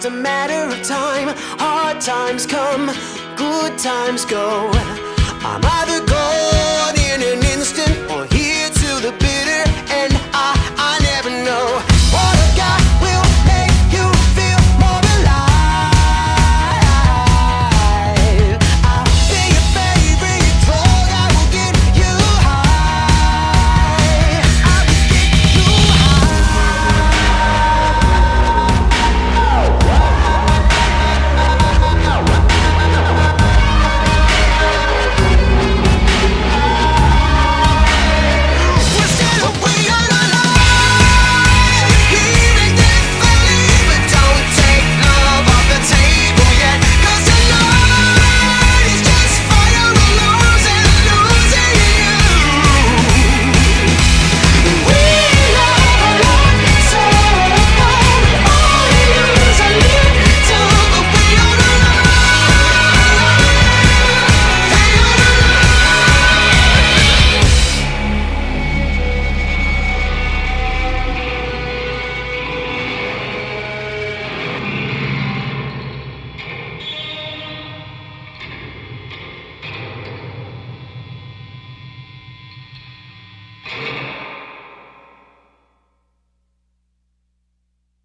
just a matter of time. Hard times come, good times go. I'm either